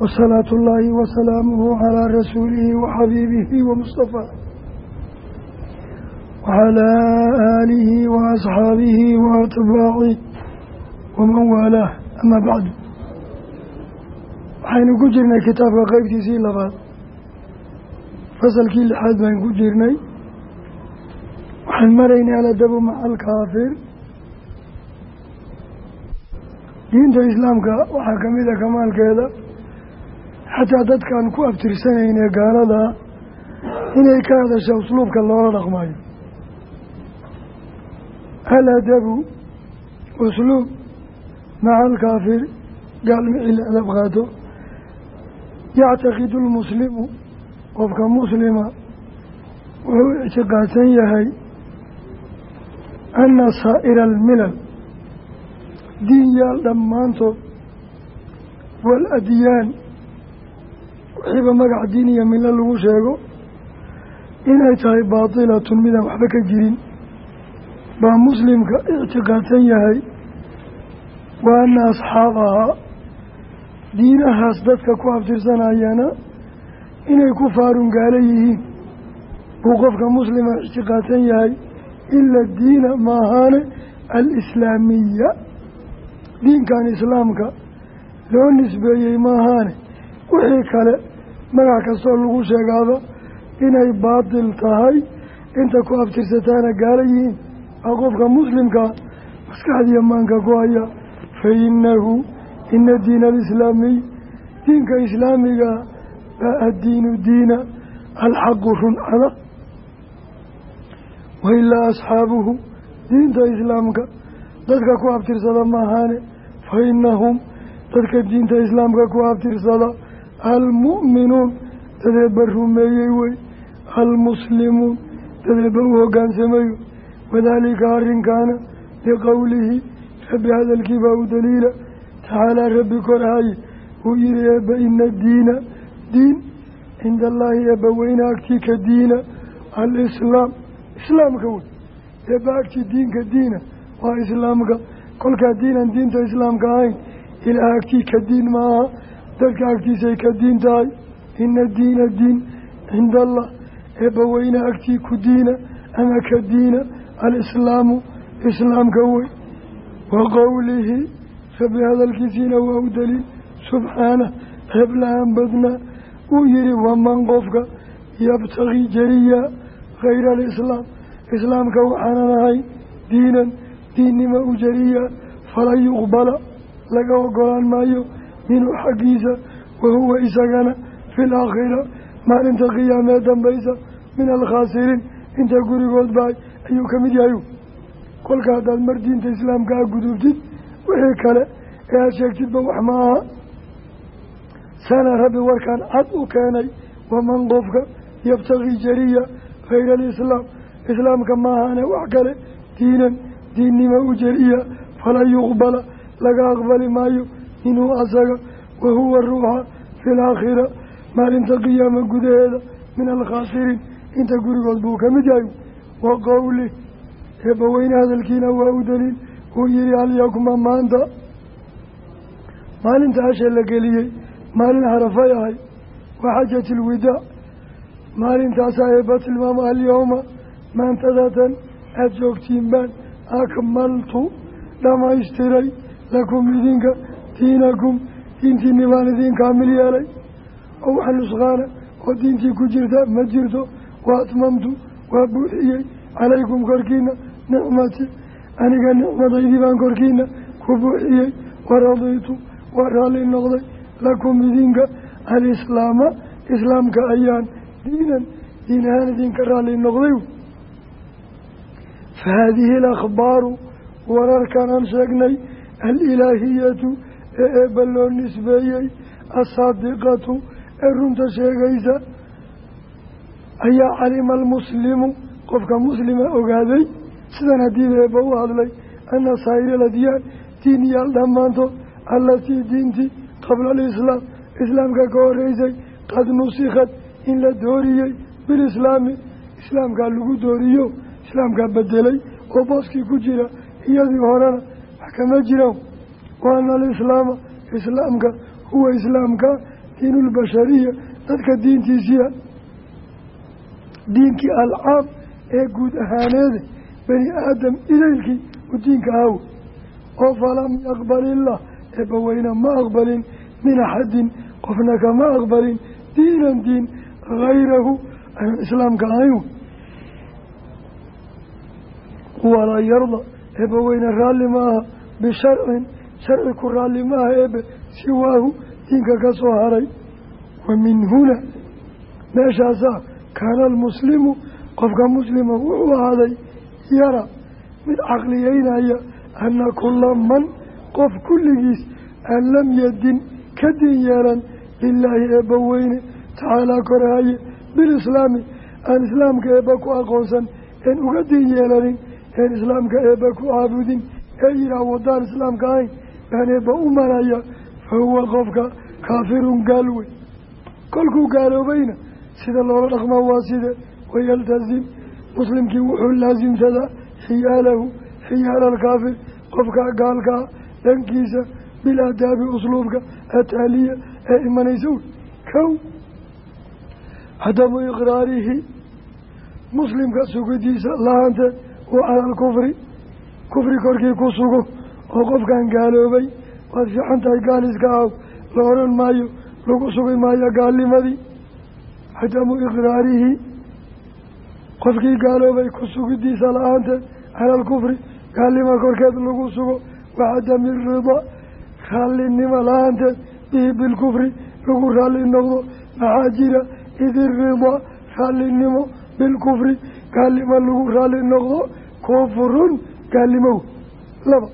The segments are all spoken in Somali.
wasalaatu ullaahi wasalaamuhu calaa rasuulihi waxabiibihi wamustafaa wacalaa aalihi wa asxaabihi wa atbaacihi waman waalaah ama bacdu waxaynu ku jirnay kitaabka qeybtiisii labaad fasalkii lixaad baan ku jirnay waxaan maraynay aladabu maca alkaafir diinta islaamka waxaa ka mid xataa dadkaan ku abtirsanayne gaalada inay ka hadasha usluubka loola dhaqmayo aladabu usluub maca alkaafir gaalmicii la adab qaato. Yactaqidu lmuslimu qofka muslima wuxuu ictiqaadsan yahay ana saa'ira almilal diinyaal dhammaantood waaladyaan wixiiba magac diin iyo milo lagu sheego inay tahay baatilatun midaan waxba ka jirin. Baa muslimka ictiqaadsan yahay wa ana asxaabahaa diinahaas dadka ku abtirsanayana inay ku faarun gaala yihiin. Buu qofka muslima ictiqaadsan yahay ila diina maahaane alislaamiya. Diinkan islaamka loo nisbeeyey maahaane wixii kale magac kastoo lagu sheegaaba inay baatil tahay inta ku abtirsataana gaala yihiin. Aa qofka muslimkaa maskaxdiiyo maanka ku haya fa inahu ina diina alislaamiy diinka islaamiga baa addiinu diina alxaqu run cada wailaa asxaabuhu diinta islaamka dadka ku abtirsada maahaane fa inahum dadka diinta islaamka ku abtirsada almu'minuun dadeeba rumeeyey wey. Almuslimuun dadeeba u hogaansamayo wadaalika arrinkaana liqowlihi rabbi hadalkii baa u daliila. Tacaalaa rabbi korhaye uu yihi eebba ina diina diin cinda allaahi eebba weyne agtii ka diina alislaam. Islaamka wey. Eebba agtii diinka diina waa islaamka. Kolkaa diinan diinta islaamka ahayn ilaah agtii ka diin maaha dadka agtiisay ka diin tahay ina diina diin cinda allah eebba weyne agtii ku diina ama ka diina alislaamu islaamka wey. Wa qowlihi rabbi hadalkiisiina waa u daliil subxaanah ceeb la'aan badnaa uu yihi waman qofka yabtagi jariya hayra alislaam islaamka waxaanan ahayn diinan diinnima u jariya falan yuqbala laga ogolaan maayo minhu xaggiisa wahuwa isagana fi laakhira maalinta qiyaamee dambaysa min alkhaasiriin inta gurigood baay ayuu ka mid yahay. Kolka haddaad mar diinta islaamka a gudubtid wixii kale ee aada sheegtidba wax ma aha. Sana rabbi warkaan cad u keenay waman qofka yabtagii jariya hayra alislaam islaamka maahane wax kale diinan diinnima u jariya falan yuqbala laga aqbali maayo minhu asaga wahuwa ruuxa fi laakhira maalinta qiyaama gudaheeda min alkhaasiriin inta gurigood buu ka mid yahay wa qowlih eebbaweyne hadalkiina waa u daliil. Uu yihi halyakuma maanta? Maalinta asha la geliyey maalin harafay ahay waa xajat ilwidaac maalintaasaa eebba tilmaama alyawma maantadatan aada joogtiin baan akmaltu dhamaystiray lakum idinka diinakum diintiinni baan idin kaamil yeelay oo wax nusqaana oo diintii ku jirta ma jirto wa atmamtu waa buuxiyey calaykum korkiina nicmati aniga nicmadaydii baan korkiina ku buuxiyey waradiitu waa raalli noqday lakum idinka alislaama islaamka ayaan diinan diin ahaan idinka raalli noqday fa haadihi alakhbaaru wararkan aan sheegnay alilaahiyatu ee eebba loo nisbeeyey asaadiqatu ee runta sheegaysa ayaa calima almuslimu qofka muslima ogaaday. Sidan haddiiba eebba u hadlay ana saa'ira aladyaan diinyaal dhammaantood allatii diintii qabla alislaam islaamka ka horeysay qad nusikad in la dooriyey bilislaami islaamkaa lagu dooriyo islaamkaa bedelay oo booskii ku jira iyadii horena wax kama jiraan wa ana alislaama islaamka huwa islaamka diinulbashariya dadka diintiisiya. Diinkii alcaam ee guud ahaaneede bani aadam idaylkii u diinka ahawe oo falam yaqbal illah eebbaweyne ma aqbalin min axadin qofna kama aqbalin diinan diin hayrahu aanan islaamka ahayn. Walaa yarda eebbaweyne raalli ma aha bisharcin sharci ku raalli ma aha eebe siwaahu diinka ka soo haray. Wa min huna meeshaasaa kaana almuslimu qofka muslima wuxuu ahaaday yara mid caqliyeynaya ana kula man qof kulligiis an lam yadin ka diin yeelan lilaahi eebba weyne tacaalaa korahaye bilislaami aan islaamka eebba ku aqoonsan een uga diin yeelanin een islaamka eebba ku caabudin. Ee yihaah wadaan islaamka ahayn baan eebba u maraya fa huwa qofka kaafirun gaal wey kolkuu gaaloobayna sida loola dhaqmaa waa side wayaltasim muslimkii wuxuu laasimsadaa xiyaalahu xiyaala alkaafir qofka gaalkaa dhankiisa bilaadaabi usluubka ataaliya ee imanaysa wey kow cadamu iqraarihi muslimka sugidiisa lahaanteed uu cala alkufri kufri korkii ku sugo oo qofkan gaaloobay waad fiican tahay gaaliska aw. La odhan maayo lagu sugi maayo gaalnimadii cadamu iqraarihi. Qofkii gaaloobay ku sugidiisa la'aanteed cala alkufri gaalnimo korkeed lagu sugo. Wacadami ridaa raallinimo la'aanteed bihi bilkufri lagu raalli noqdo. Maxaa jira? Id iridaa raallinimo bilkufri gaalnimo lagu raalli noqdo. Kufrun gaalnimow. Laba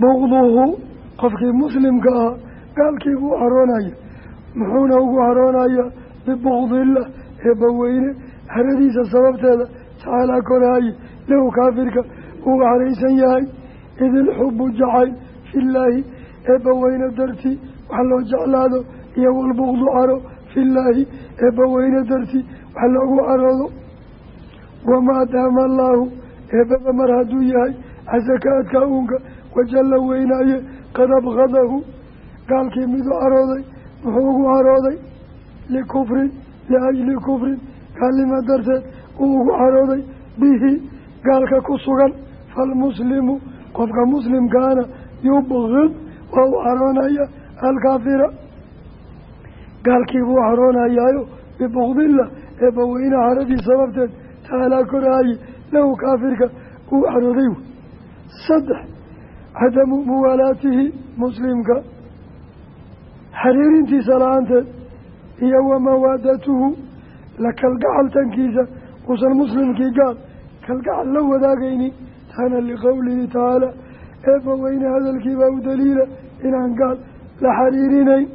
bugduhu qofkii muslimka ah gaalkii buu caroonaya muxuuna ugu caroonaya bibugdillah eebbaweyne haradiisa sababteeda tacaalaa koraaye lahu kaafirka uu caraysan yahay idilxubu jacayl fillaahi eebbaweyne dartii wax loo jeclaado iyo walbugdu caro fillaahi eebbaweyne dartii wax loogu caroodo. Wamaadaama allaahu eebbaba mar hadduu yahay casakaadka uunka wajalla weynaaye qad abqadahu gaalkii miduu carooday muxuu ugu carooday likufrin liajli kufrin. Gaalnimo darteed uu ugu carooday bihi gaalka ku sugan falmuslimu qofka muslimkaana yubqid waa u caroonaya alkaafira. Gaalkiibuu caroonayaayo bibugdillah eebbaweyne caradii sababteed taalaa koraaye lahu kaafirka uu carooday cadamu muwaalaatihi muslimka xiriirintiisa la'aanteed iyo wamawaadatuhu la kalgacaltankiisa uusan muslimkii gaal kalgacal la wadaagaynin taana liqowlihi tacaala eebba weyne hadalkiibaa u daliila inaan gaal la xariirinayn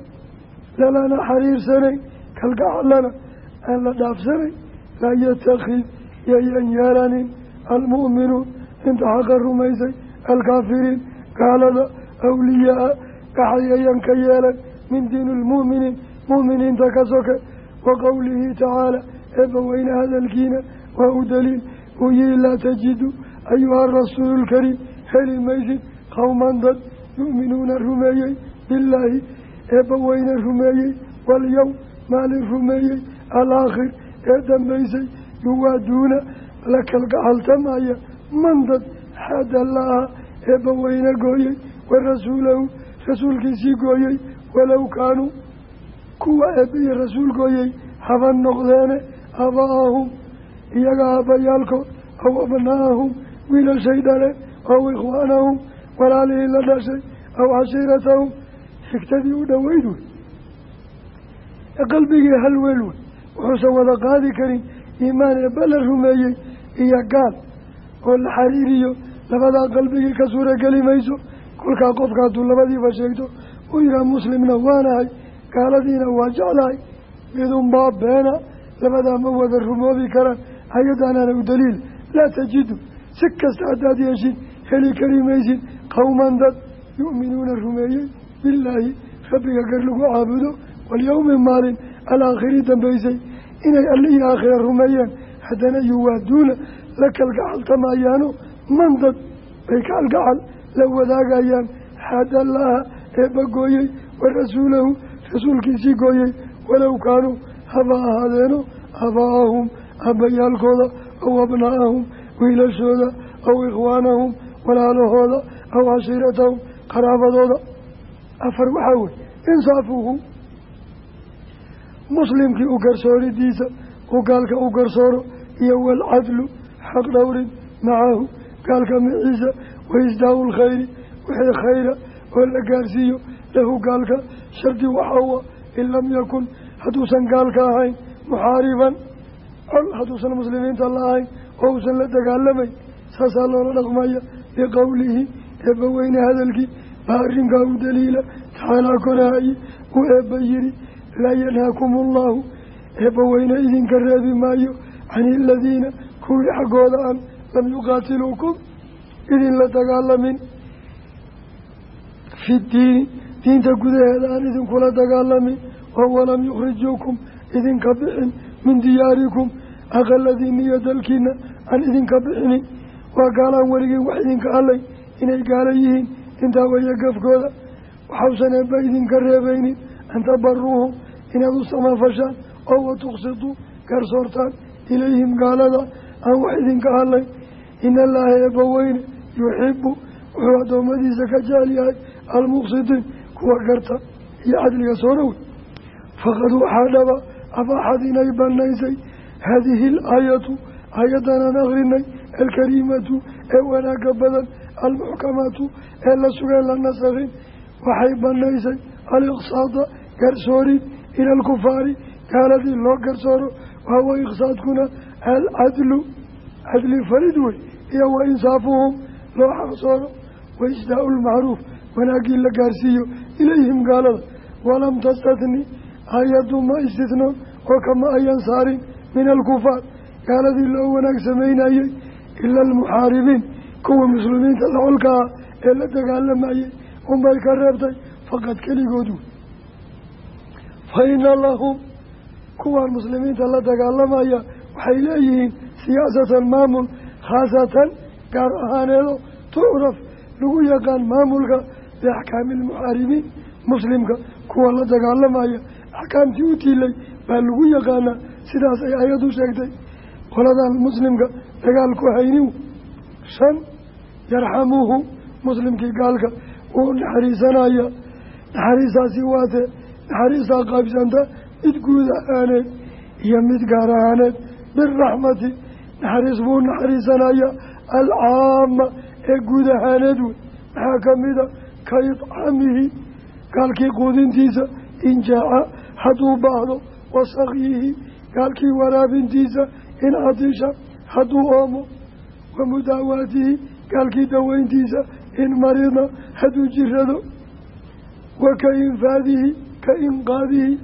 lalana xariirsanayn kalgacalana aan la dhaafsanayn laa yatakid yayan yeelanin almu'minuun inta xaqa rumaysay alkaafiriin gaalada awliyaa gaxayayan ka yeelan min diini lmu'miniin mu'miniinta ka soke wa qowlihi tacaala eebba weyne hadalkiina waa u daliil uu yihi laa tajidu ayuha rasuulu lkariim heli maysid qowman dad yu'minuuna rumeeyey billaahi eebba weyne rumeeyey walyowm maalin rumeeyey alaakhir ee dambaysay yuwaaduuna la kalgacaltamaya man dad xaada laaha eebba weyne gooyey wa rasuulahu rasuulkiisii gooyey walow kaanuu kuwa eebba iyo rasuul gooyey haba noqdeene aabaa'ahum iyaga aabbayaalkood aw abnaa'ahum wiilashay dhaleen aw ikhwaanahum walaalihii la dhashay aw cashiiratahum xigtadii u dhoweyd wey. Qalbigii halweel wey wuxuusan wada qaadi karin iimaan eebba rumeeyey iyo gaal oo la xariiriyo labadaa qalbigii ka suurageli mayso kolkaa qofka hadduu labadiiba sheegto uu yihaa muslimna waanahay gaaladiina waa jeclahay midunbaa beena labadaa ma wada rumoobi karaan hay'adaanaana u daliil laa tajidu si kasta haddaad yeeshid heli kari maysid qowman dad yu'minuuna rumeeyey billaahi rabbiga gar lagu caabudo walyowmi maalin alaakhiri dambaysay inay allihii aakhira rumeeyeen haddana yuwaaduuna la man dad bay kalgacal la wadaagayaan. Xaada allaha eebba gooyey wa rasuulahu rasuulkiisii gooyey walow kaanuu haba ahaadeeno aabaa'ahum aabbayaalkooda aw abnaa'ahum wiilashooda aw ikhwaanahum walaalahooda aw cashiiratahum qaraabadooda. Afar waxaa wey insaafuhu muslimkii u garsooridiisa uu gaalka u garsooro iyo waalcadlu xaq dhowrin macahu gaalka maciisa waisdaau lkhayri wixii khayra oo la gaarsiiyo. Lahu gaalka shardi waxawa in lam yakun hadduusan gaalka ahayn muxaariban col hadduusan muslimiinta la ahayn oo uusan la dagaalamayn saasaa loola dhaqmaya biqowlihi eebbaweyne hadalkii. Baa arrinkaa u daliila tacaalaa koraaye uu eebba yidhi laa yanhaakum ullahu eebbaweyne idinka reebi maayo can iladiina kuwii xaggooda aan lam yuqaatiluukum idinla dagaalamin. Fi ddiini diinta gudaheeda aan idinkula dagaalamin. Oo walam yukhrijuukum idinka bixin min diyaarikum. Aqaladiina iyo dalkiina aan idinka bixinin. Waa gaalaan weligiin wax idinka hadlay inay gaala yihiin. Intaa weeye gafkooda waxausan eebba idinka reebaynin. An tabaruuhum inaad u samafashaan oo wa tuqsituu garsoortaan ilayhim gaalada. Aan wax idinka hadlayn ina allaaha eebba weyne yuxibu wuxuu addoommadiisa ka jecel yahay almuqsitiin kuwa garta iyo cadliga soona wey faqad waxaa dhaba abaaxad inay banaysay haadihi alaayatu aayaddanaan akrinay alkariimatu ee wanaagga badan almuxkamatu ee la sugeen la nasakhin. Waxay banaysay aliqsaada garsoorid ila alkufaari gaaladii loo garsooro wahuwa iqsaadkuna alcadlu cadli farid wey iyo wa insaafuhum loo xaqsooro wa isdaau lmacruuf wanaaggii la gaarsiiyo ilayhim gaalada walam tastatni aayaddu ma istidnoon oo kama ayan saarin min alkufaar gaaladii loo wanaag samaynayey ila almuxaaribiin kuwa muslimiinta lacolka ah ee la dagaalamayey unbay ka reebtay faqad keligood wey fa lahum kuwaan muslimiinta la dagaalamaya waxay leeyihiin siyaasatan maamul khaasatan gaar ahaaneedo tucraf lagu yaqaan maamulka biaxkaami almuxaaribiin muslimka kuwa la dagaalamaya axkaamtii u tiilay baa lagu yaqaanaa sidaas ay ayadu sheegtay. Qoladan muslimka dagaal ku haynin shan yarxamuhu muslimkii gaalka wuu naxariisanaya naxariistaasi waatee naxariistaa qaybsanta mid guud ahaaneed iyo mid gaar ahaaneed biraxmati naxariis buu naxariisanaya alcaama ee guud ahaaneed wey maxaa kamida ka idcaamihi gaalkii quudintiisa injaaca hadduu baahdo wasakyihi gaalkii waraabintiisa in catisha hadduu oomo wa mudaawaatihi gaalkii daweyntiisa in marida hadduu jirado wa ka infaadihi ka inqaadihi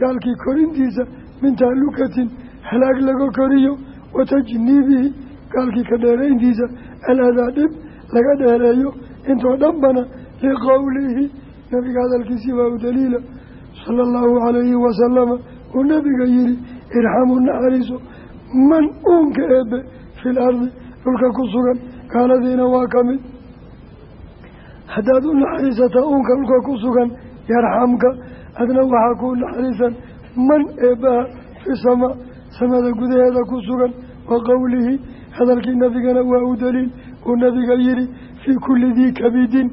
gaalkii korintiisa min tahlukatin halaag laga koriyo wa tajniibihi gaalkii ka dheerayntiisa aladaa dhib laga dheereeyo intoo dhanbana liqowlihi nabiga hadalkiisii baa u daliila sala allahu calayhi wasalama uu nabiga yihi irxamu naxariiso man uunka eebe fil ardi dhulka ku sugan gaaladiina waa ka mid. Haddaad u naxariisataa uunka dhulka ku sugan yarxamka adna waxaa kuu naxariisan man eebbaha fi sama samada gudaheeda ku sugan wa qowlihi hadalkii nabigana waa u daliil. Uu nabiga yihi fii kulli dii kabidin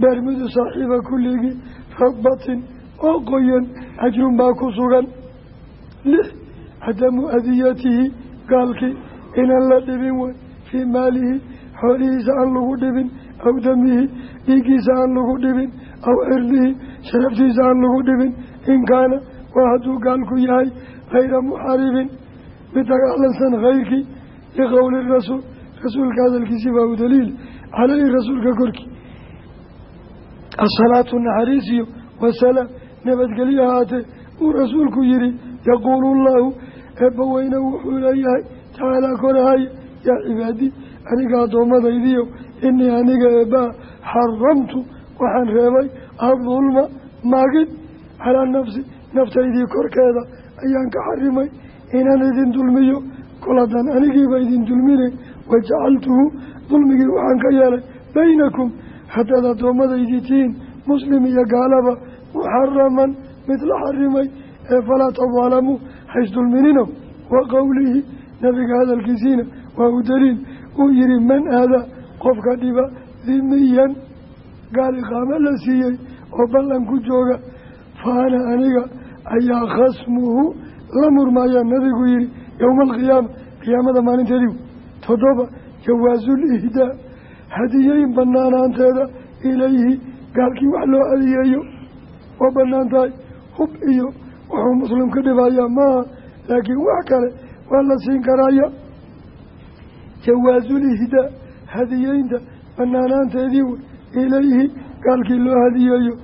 beermidu saaxiiba kulligii radbatin oo qoyan ajrun baa ku sugan. Lix cadamu adiyatihi gaalkii inaan la dhibin wey fii maalihi xoolihiisa aan lagu dhibin aw damihi dhiiggiisa aan lagu dhibin aw cirdihi sharaftiisa aan lagu dhibin. In kaana waa hadduu gaalku yahay hayra muxaaribin mid dagaalansan khayrkii liqowli rasuul rasuulka hadalkiisii baa u daliil caleyhi rasuulka korkii asalaatu naxariisiyo wasalaam nabadgelyo haatee uu rasuulku yihi yaquulu llahu eebba weyne wuxuu leeyahay tacaalaa korahay yaa cibaadii aniga addoommadaydiyo inii aniga eebbaa xaramtu waxaan reebay adulma maagid calaa nafsi naftaydii korkeeda ayaan ka xarimay inaan idin dulmiyo kol haddaan anigiiba idin dulminay wajacaltuhu dulmigii waxaan ka yeelay baynakum haddaad addoommadaydii tihiin muslim iyo gaalaba muxaraman mid la xarimay ee falaa tadaalamuu haysdulminino wa qowlihi nabiga hadalkiisiina waa u daliil uu yihi man aadaa qofka dhiba dimiyan gaal iqaamo la siiyey oo ballan ku jooga fa ana aniga ayaa khasmuhu la murmaayaa nabigu yihi yowma alqiyaama qiyaamada maalinteediiu toddoba jawaasul ihdaa hadiyeyn banaanaanteeda ilayhi gaalkii wax loo hadiyeeyo waa bannaan tahay hub iyo wuxuu muslim ka dhibayaa maaha laakiin wax kale waa la siin karaya jawaasul ihdaa hadiyeynta banaanaanteedii wey ilayhi gaalkii loo hadiyeeyo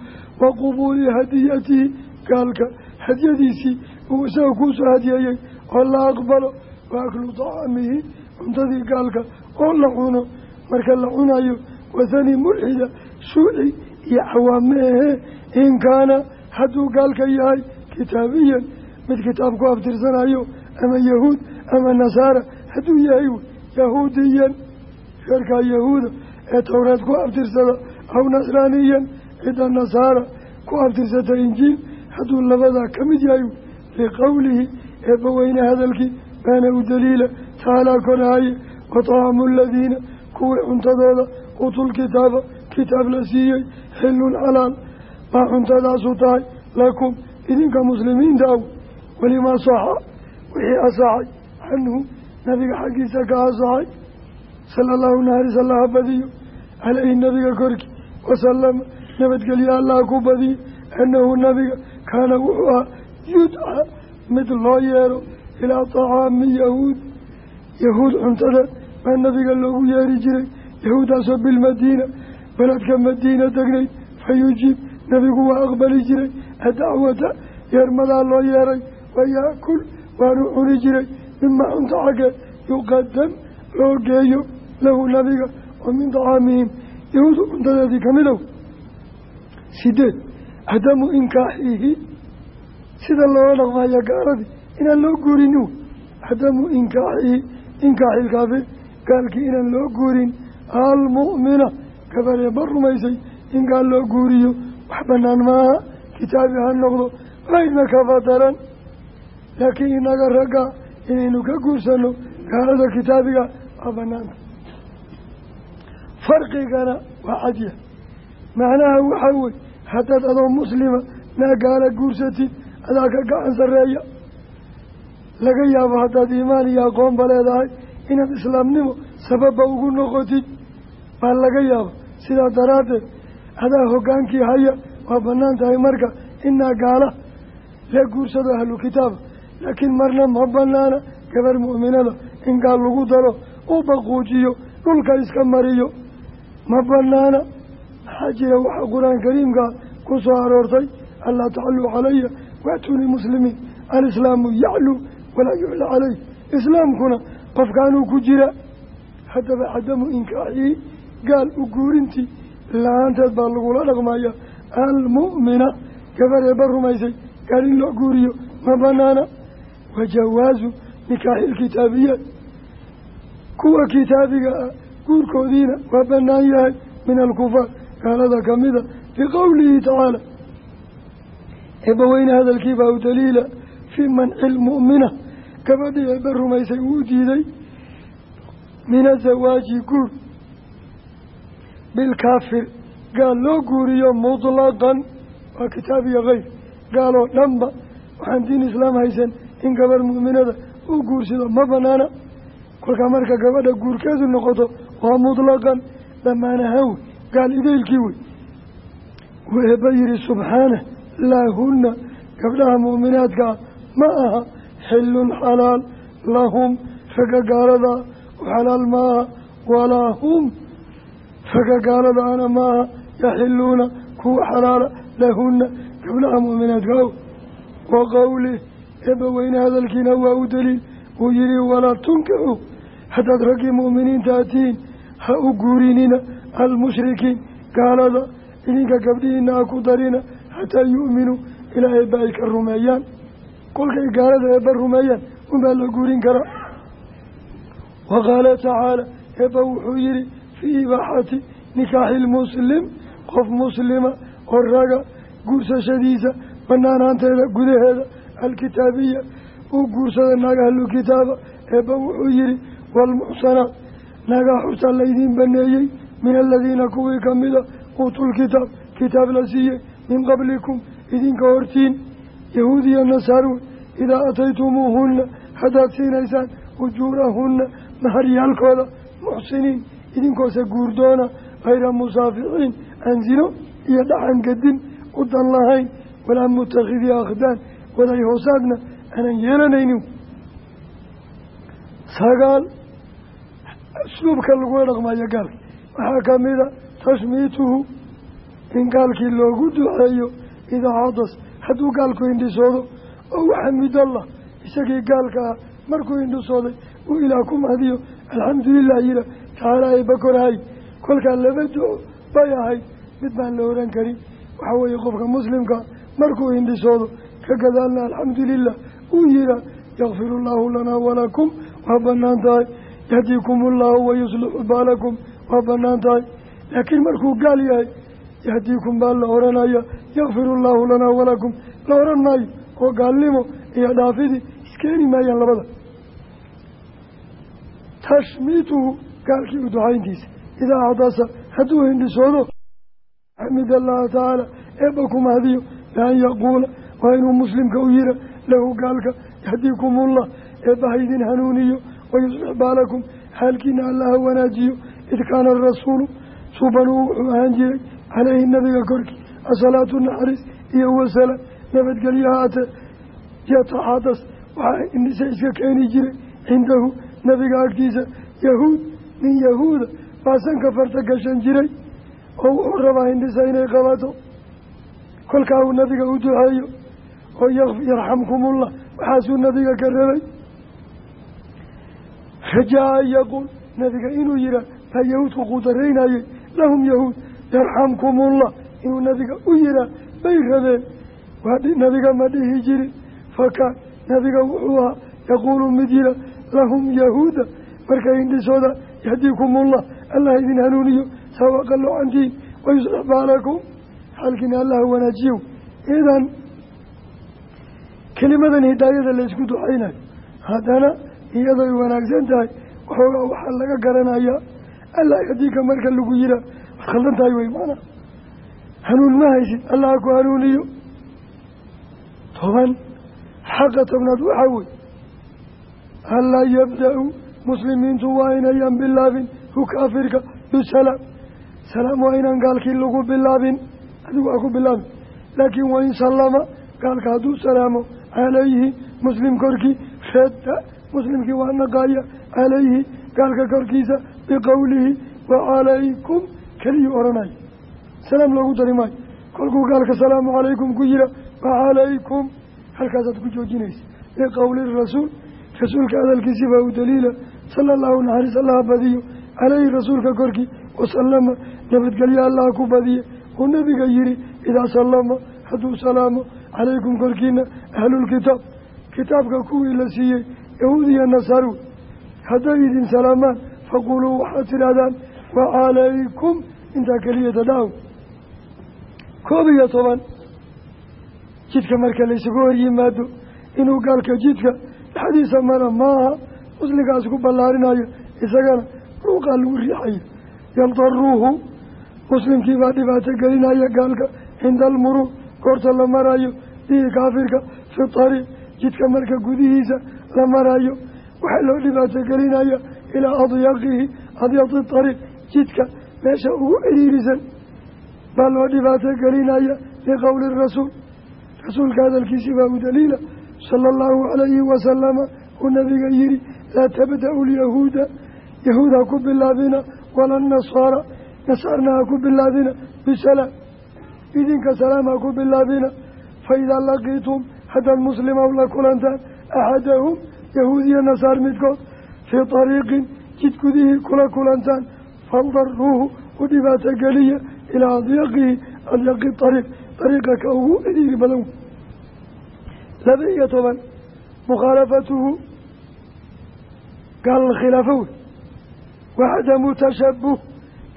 wa qubuuli hadiyatihi gaalka hadyadiisii uu isaga kuusoo hadiyeeyey oo la aqbalo. Wa aklu tacaamihi cuntadii gaalka oo la cuno. Marka la cunayo wasani mulxida shuuci iyo cawaame ahee in kaana hadduu gaalka yahay kitaabiyan mid kitaab ku aftirsanayo ama yahuud ama nasaara hadduu yahay yahuudiyan. Reerkaa yahuuda ee towreed ku aftirsada aw nasraaniyan cidda nasaara ku aftirsata injiil hadduu labadaa ka mid yahay liqowlihi eebbaweyne hadalkii baana u daliila taalaa koraaye wa taamu aladiina kuwii cuntadooda utul kitaaba kitaab la siiyey xilun xalaal baa cuntadaasu tahay lakum idinka muslimiinta aw welimaa saxa wixii asaxay canhu nabiga xaggiisa ka asaxay sala allahu naharis allaha badiyo caleyhi nabiga korkii wasalama nabadgelyo allah ku badiyo annahu nabiga kaana wuxuu ahaa yudca mid loo yeero ilaa tacaami yahuud. Yahuud cuntada baa nabiga loogu yeeri jiray. Yahuuddaasoo bilmadiina beledka madiina degnayd fa yujiib nabigu waa aqbali jiray. Adacwata yeermadaa loo yeeray wayaakul waanu cuni jiray. Mima cunta xaggee yuqadam loo geeyo lahu nabiga oo min tacaamihim. Yahuudu cuntadeedii ka midow. Sideed cadamu inkaaxihi sida loola dhaqmaya gaaladii inaan loo guurinin cadamu inkaaxihi inkaaxilkaafir gaalkii inaan loo guurin. Almu'mina gabareeba rumaysay in gaal loo guuriyo. Wax banaan maaha kitaabi ha noqdo. Waydna kafa daran laakiin inaga ragga inaynu ka guursano gaalada kitaabiga waa banaanta farqigana waa cadya macnaha waxaa wey haddaad adoo muslima naa gaala guursatid adaa ka gacan sarreeya. Laga yaabo haddaad iimaan iyo aqoonba leedahay inaad islaamnimo sababba ugu noqotid. Baa laga yaaba sidaa daraaddeed adaa hoggaankii haya waa bannaan tahay marka inaa gaala la guursado ahlu kitaaba laakiin marna ma banaana gabar mu'minada in gaal lagu daro u baquujiyo dhulka iska mariyo. Ma banaana maxaa jira waxaa qur'aan kariimkaa ku soo aroortay? Allaa tacluu calaya waatuunii muslimiin alislaamu yacluu walaa yucla caleyh islaamkuna qofkaanuu ku jira haddaba cadamu inkaaxii gaal u guurintii la'aanteed baa lagula dhaqmaya almu'mina gabar eeba rumaysay gaal in loo guuriyo ma banaana wa jawaazu nikaaxi ilkitaabiyaat kuwa kitaabiga ah guurkoodiina waa banaan yahay min alkufaar gaalada kamida biqowlihi tacaala eebbaweyne hadalkiibaa u daliila fii manci lmu'mina gabadhii eebba rumaysay uu diiday. Min azawaaji guur. Bilkaafir gaal loo guuriyo mutlaqan. Waa kitaab iyo keyr gaaloo dhanba. Waxaan diin islaam haysan in gabarh mu'minada uu guursado ma banaana. Kolkaa marka gabadha guurkeedu noqoto waa mutlaqan. Dhammaan ahaan wey gaal idaylkii wey. Wuu eebba yihi subxaanah laahunna gabdhaha mu'minaadkaa ma aha xilun xalaal. Lahum ragga gaaladaa u xalaal maaha walaa hum ragga gaalada ana maaha yaxiluuna kuwa xalaala lahunna gabdhaha mu'minaadka. Ow wa qowlih eebba weyne hadalkiina waa u daliil. Uu yihi walaa tunkixu haddaad raggii mu'miniintaa tihiin ha u guurinina almushrikiin gaalada. Idinka gabdhihiina ha ku darina xataa yu'minuu ilaa eebba ay ka rumeeyaan. Kolkay gaalada eebba rumeeyaan unbaa la guurin karaa. Wa qaala tacaala eebba wuxuu yihi fii ibaaxati nikaaxilmuslim qof muslima oo raga guursashadiisa banaanaanteeda gudaheeda alkitaabiya uu guursada naag ahlukitaaba eebba wuxuu yihi waalmuxsanaat naagaha xusaa laydiin baneeyey min aladiina kuwii kamida uutuulkitaab kitaab la siiyey min qablikum idinka hortiin yahuud iyo nasaarwe idaa ataytumuuhunna haddaad siinaysaan ujuurahunna maharyaalkooda muxsiniin idinkoose guurdoona hayra musaafixiin aan zino iyo dhaxan gadin u dan lahayn walaa mutakhidii akhdaan waday hoosaadna aanan yeelanaynin. Sagaal usluubka lagula dhaqmayo gaalka waxaa kamida tashmiituhu in gaalkii loogu duceeyo idaa cadas hadduu gaalku hindhisoodo oo waxamidallah isagii gaalka ah markuu hindhisooday uu ilaah ku mahdiyo alxamdulilah yila tacaala ayba korahay kolkaa laba duco bay ahayd mid baan la oran karin waxaa weeye qofka muslimka markuu hindhisoodo ka gadaalna alxamdulilah uu yihaa yakfir allahu lanaa walakum waa bannaan tahay yahdiikum allahu wayuslixu baalakum waa bannaan tahay laakiin markuu gaal yahay yahdiikum baa la oranaya yakfir allahu lanaa walakum la oran maayo oo gaalnimo iyo dhaafidii iskeeni maayaan labada. Tashmiituhu gaalkii u ducayntiisa idaa cadasa hadduu hindhisoodo xamid allaha tacaala eebba ku mahdiyo bian yaquula waa inuu muslimka u yira lahu gaalka yahdiikumullah eebba haydin hanuuniyo wayuslix baalakum xaalkiina allaha wanaajiyo id kaana arasuulu subanuu wuxuu ahaan jiray caleyhi nabiga korkii asalaatu naxariis iyo wasalaam nabadgelyo haatee yataxadas waxaa indhisa iska keeni jiray cindahu nabiga agtiisa yahuud nin yahuuda baasanka farta gashan jiray oo wuxuu rabaa hindhisa inay qabato kolkaa uu nabiga u duceeyo oo yarxamkumullah waxaasuu nabiga ka rabay rajaa an yaquul nabiga inuu yihaa baa yahuudku qudaraynayey lahum yahuud yarxamkumullah inuu nabiga u yihaa bay rabeen. Nabiga ma dhihi jirin fakaan nabiga wuxuu ahaa yaquulu mid yira lahum yahuuda. Markay hindhisooda yahdiikumullah allah idin hanuuniyo sawaqalocantiin wayuslix baalakum xaalkiina allaha wanaajiyo. Idan kelimadan hidaayada laysku ducaynayo. Haddana iyadoy wanaagsan tahay waxoogaa waxaa laga garanayaa allah yahdiika marka lagu yiraa khaldan tahay wey maanaa hanuun ma haysid allaha ku hanuuniyo. Toban. Xaqa tobnaad waxaa wey anlaa yabda-u muslimiintu waa inayan bilaabin. Hu kaafirka bisalaam salaam. Waa inaan gaalkii lagu bilaabin. Adigu waa ku bilaabin. Laakiin wain sallama gaalka hadduu salaamo calayhi muslim korkii radda muslimkii waa naqaaya calayhi gaalka korkiisa biqowlihi wacalaykum keliyuu odhanaya salaam loogu dari maayo kolkuu gaalka salaamu calaykum ku yira wacalaykum halkaasaad ku joojinaysa. Biqowli rasuul rasuulka hadalkiisi baa u daliila. Sala allahu naxariis allaha badiyo. Caleyhi rasuulka korkii wasalama nabadgelyo allaha ku badiye. Uu nabiga yihi idaa sallama hadduu salaamo calaykum korkiina ahlulkitaab kitaabka kuwii la siiyey yahuud iyo nasaarwi hadday idin salaamaan faquluu waxaad tidhaahdaan wacalaykum intaa keliyata dhaw koob iyo toban jidka marka laysugu hor yimaado inuu gaalka jidka dhexdiisa mara maaha musligaas ku ballaarinayo isagana ruuqaa lagu riixayo yaldaruuhu muslimkiibaa dhibaato gelinaya gaalka cinda almuruur goorta la marayo bihi kaafirka fi tariiq jidka marka gudihiisa la marayo waxaa loo dhibaato gelinaya ilaa adyaqihi adyaqi tariiq jidka meesha ugu ciriirisan baa loo dhibaato gelinaya liqowli rasuul. Rasuulka hadalkiisii baa u daliila sala allahu calayhi wasalama uu nabiga yihi laa tabda-u lyahuuda yahuud ha ku bilaabina wala nasaara nasaarna ha ku bilaabina bisalaam idinka salaam ha ku bilaabina faidaa laqiitum haddaad muslimow la kulantaan axadahum yahuud iyo nasaar midkood fii ariiqin jid gudihii kula kulantaan faldaruuhu u dhibaato geliya ilaa adyaqihi adyaqi ariiq ariiqa ka ugu cidhiiri badan laba iyo toban mukhaalafatuhu gaal khilaafo wey wacdamu tashabuh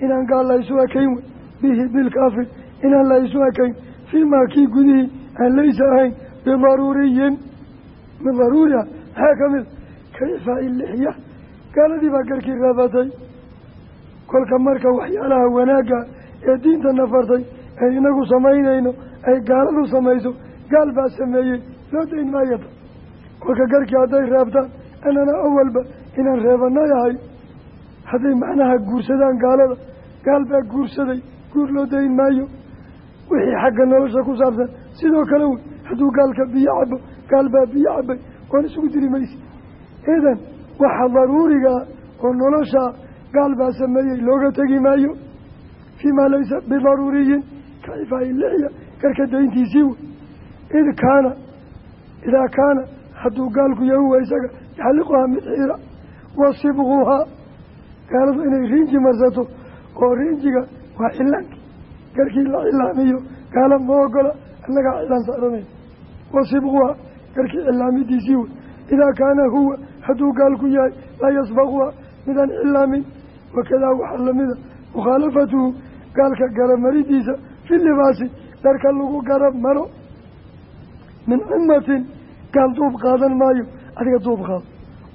inaan gaal la isu ekayn wey bihi bilkaafir inaan la isu ekayn fii maa kii gudihii aan laysa ahayn bidaruuriyin mid daruuri ah maxaa ka mid ka ifaa'i lixya gaaladii baa garkii raabatay kolka marka waxyaalaha wanaagga ee diinta nafartay een inagu samaynayno ay gaaladu samayso gaal baa sameeyey loo dayn maayata kolka garkii hadday reebtaan annana awalba inaan reebana yahay hadday macnaha guursadaan gaalada gaal baa guursaday guur loo dayn maayo. Wixii xagga nolosha ku saabsan sidoo kale wey hadduu gaalka biyo cabo gaal baa biyo cabay oon isugu diri maysi. Idan waxa daruurigaa oo nolosha gaal baa sameeyey looga tegi maayo. Fii maa laysa bidaruuriyin ka ifaa'i lixya garka dayntiisii wey id kaana idaa kaana hadduu gaalku yahuwa isaga yaxliquhaa mid xiira wa sibquhaa. Gaaladu inay riinji marsato oo riinjiga waa cilaanki garkii la cilaamiyo gaala ma ogola annagaa cilaan saaranay wa sibquhaa garkii cilaamidiisii wey idaa kaana huwa hadduu gaalku yahay laa yasbaquhaa midaan cilaamin wakadaa waxaa lamida mukhaalafatuhu gaalka garabmaridiisa fi libaasi dharka lagu garab maro min ummatin gaal duub qaadan maayo adiga duub qaado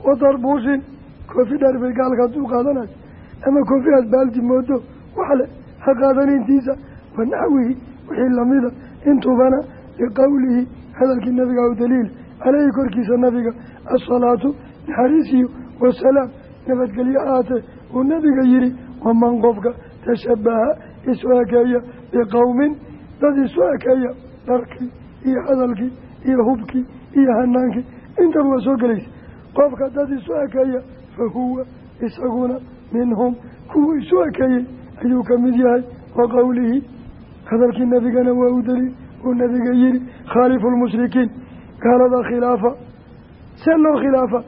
wa darbuushin koofi dheer bay gaalkaa duub qaadanayo ama koofi aad baaldi moodo waxle ha qaadanintiisa wa naxwihi wixii lamida intubana liqowlihi hadalkii nabiga u daliil caleyhi korkiisa nabiga asalaatu naxariisiyo wasalaam nabadgelyo ahaatee uu nabiga yihi waman qofka tashabaha isu ekeeya biqowmin dad isu ekeeya dharkii iyo hadalkii iyo hubkii iyo hanaankii intaba waa soo gelaysa. Qofka dad isu ekeeya fa huwa isaguna minhum. Kuwa isu ekeeyey ayuu ka mid yahay wa qowlihi hadalkii nabigana waa u daliil uu nabiga yihi khaalifu lmushrikiin gaalada khilaafa see khilaafa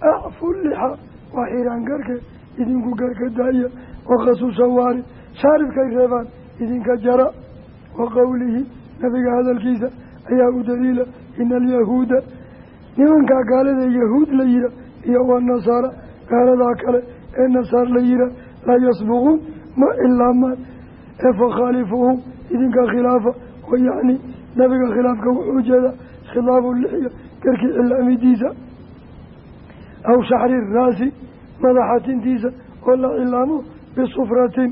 acfu lixa waa xiraan garke idinku garka daaya waqasu shawaari shaaribkay reebaan idinka jara wa qowlihi nabiga hadalkiisa ayaa u daliila ina alyahuuda nimankaa gaalada yahuud la yiha iyo wanasaara gaaladaa kale ee nasaar la yiha laa yasbuquun ma ilaamaan ee fakhaalifuuhum idinka khilaafa oo yacni nabiga khilaafka wuxuu jeedaa khilaafu lixya garkii cilaamidiisa aw shaxri raasi madaxa tintiisa oo la cilaamo bisufratin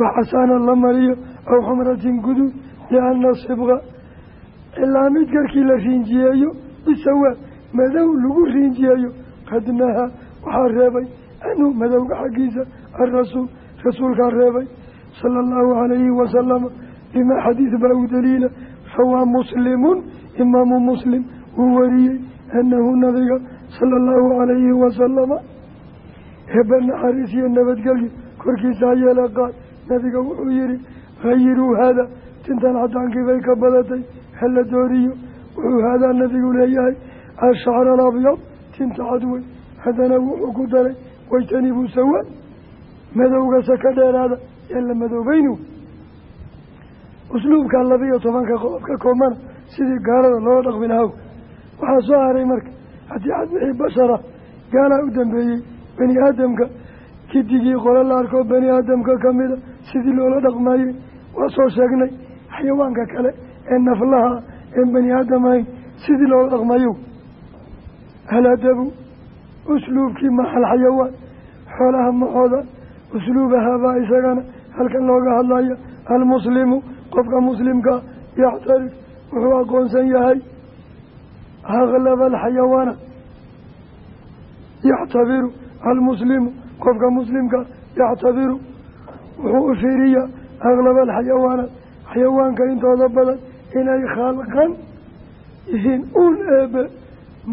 waxasaana la mariyo aw xumratin guduud liana sibqa cilaamid garkii la riinjiyeeyo bisawaad madow lagu riinjiyeeyo qad nahaa waxaa reebay anhu madowga xaggiisa alrasuul rasuulkaa reebay sala allahu calayhi wasalama lima xadiid baa u daliila rawaa muslimun imaamu muslim uu wariyey anahu nabiga sala allahu calayhi wasalama heba naxariis iyo nabadgelyo korkiisa hayeela qaad. Nabiga wuxuu yihi hayiruu haada tintan cadaankii bay ka badatay hala dooriyo. Wuxuu haadaa nabigu leeyahay ashacr alabyad tinta cadwey haddana wuxuu ku daray waytanibuu sawaad madowgasa ka dheeraada yaan la madoobayni usluubkaa labiiyo tobanka qodob ka koobmana sidii gaalada loola dhaqmi lahaw waxaa haddii xad wixii bashara gaalaa u dambeeyey bani aadamka kidigii qolo la arkoo bani aadamka kamida sidii loola dhaqmayey waa soo sheegnay xayawaanka kale ee naflaha een bani aadam ahayn sidii loola dhaqmayo aladabu usluubkii maxal xayawaan xoolaha maxooda usluubahabaa isagana halkan looga hadlaya almuslimu qofka muslimkaa yaxtarif wuxuu aqoonsan yahay aklaba alxayawaana yaxtabiru almuslimu qofka muslimka yaxtabiru wuxuu u fiiriyaa aklaba alxayawaanaat xayawaanka intooda badan inay khalqan yihiin uun eebe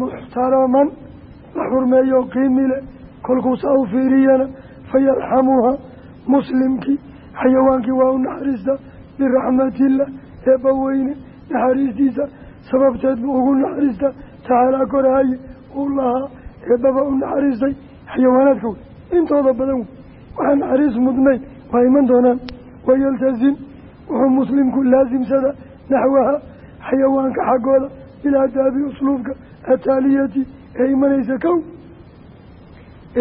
muxtaraman la xurmeeyo qiimi leh kolkuusaa u fiiriyana fayarxamuha muslimkii xayawaankii waa u naxariista weyne naxariistiisa sababteed buu ugu naxariista tacaalaa korahaye uu lahaa eebbaba u naxariistay xayawaanaadka wey. Intooda badan wey. Waxaa naxariis mudnayn waa iman doonaan. Wayaltazim wuxuu muslimku laasimsada naxwaha xayawaanka xaggooda bilaadaabi usluubka ataaliyati ee imanaysa kow.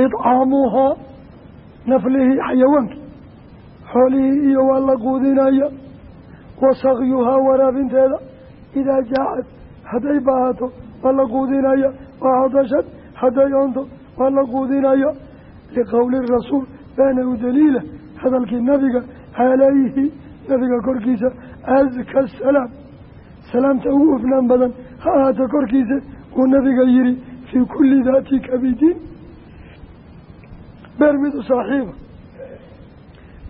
Idcaamuhaa naflihii xayawaankii xoolihii iyo waa la quudinaya. Wa sakyuhaa waraabinteeda idaa jaacad hadday baahato waa la quudinaya waa hadashad hadday onto waa la quudinaya. Liqowli rasuul baana u daliila hadalkii nabiga calayhi nabiga korkiisa aska salaam. Salaamta ugu ufnaan badan ha ahaata korkiisa uu nabiga yihi fii kulli daati kabidin beer mid u saaxiiba.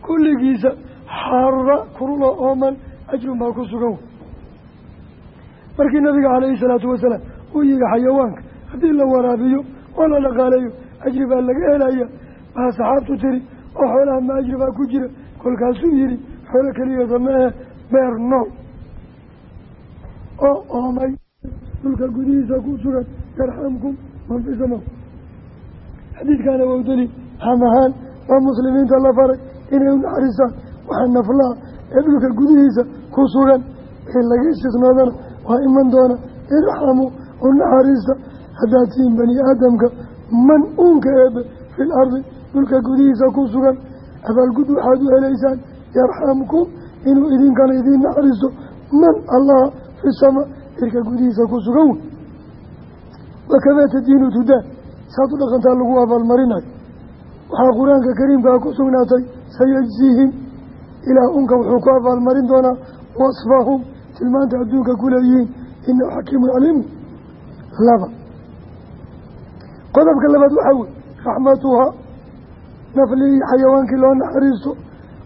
Kulligiisa xaara kurula ooman ajrun baa ku sugan markii nabiga calayhi salaatu wasalaam uu yihi xayawaanka haddii la waraabiyo oo la dhaqaaleeyo ajri baa laga helaya baa saxaabtu tiri oo xoolaha ma ajri baa ku jira. Kolkaasuu yihi xoolo keliyata ma ahe beer nool oo oomay dhulka gudihiisa ku sugan yarxamkum man fi sama xadiidkaana waa u daliil ham ahaan waa muslimiinta la faray inay u naxariistaan waxaa naflaha ee dhulka gudihiisa ku sugan wixii laga istisnoodana waa iman doona irxamu u naxariista haddaad tihiin bani aadamka man uunka eebe fi l ardi dhulka gudihiisa ku sugan abaalgud waxaad u helaysaan yarxamkum inuu idinkana idiin naxariisto man allaha fi sama irka gudihiisa ku sugan wey wakamaa tadiinu tudaan saad u dhaqantaa lagu abaalmarinayo waxaa qur'aanka kariimkaa ku sugnaatay sayajzihim ilaah unka wuxuu ku abaalmarin doonaa wasfahum tilmaanta adduunka ku leeyihiin inahu xakiimun caliimu laba. Qodobka labaad waxaa wey raxmatuhaa naflihii xayawaankii loo naxariisto